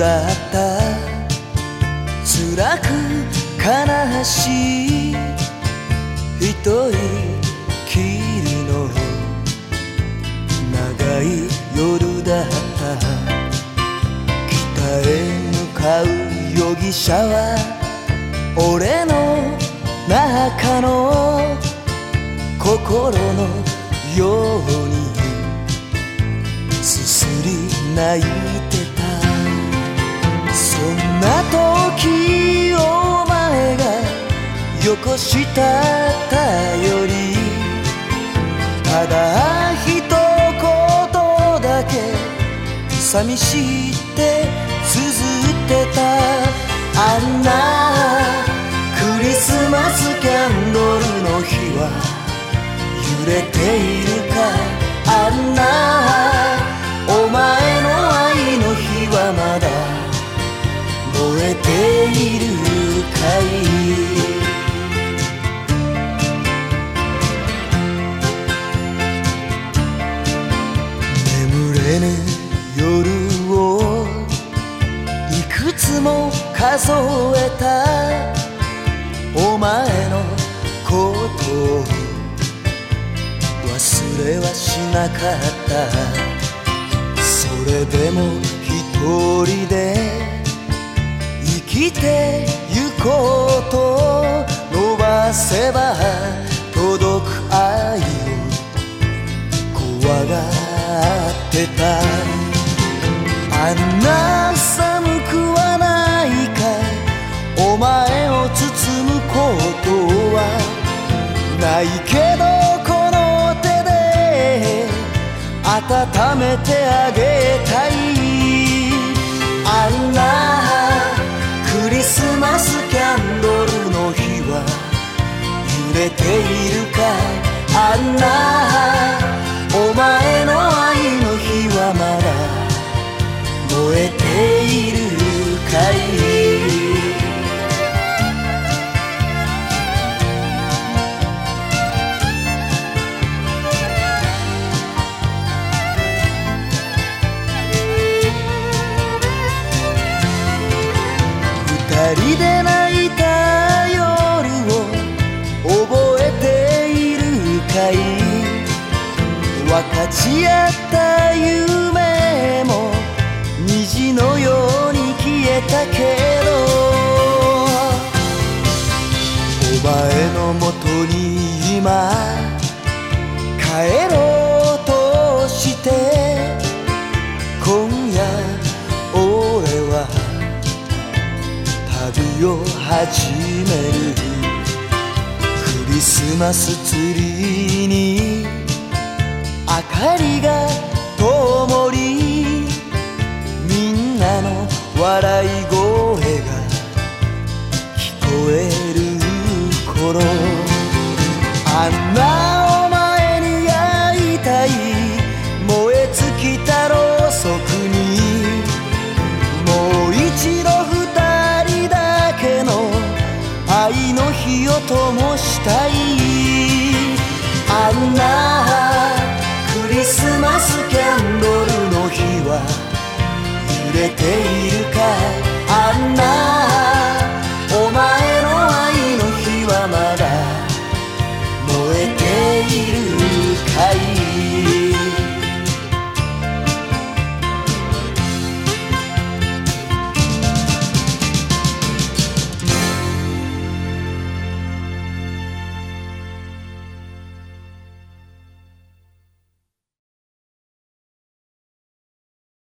だった。辛く悲しい一人きりの長い夜だった。北へ向かう容疑者は俺の中の心のように。すすり泣いた頼りただ一言だけ寂しいって綴ってた。あんなクリスマスキャンドルの日は揺れているか。あんなお前の愛の日はまだ燃えているかい？数えたお前のことを忘れはしなかった。それでも一人で生きてゆこうと伸ばせば届く愛を怖がってた。ないけどこの手で温めてあげたい。あんなクリスマスキャンドルの日は揺れているかあんなお前の愛の日はまだ燃えて人で泣いた夜を覚えているかい分かち合った夢も虹のように消えたけどを始めるクリスマスツリーに明かりが灯りみんなの笑い声が聞こえる頃あなたともしたい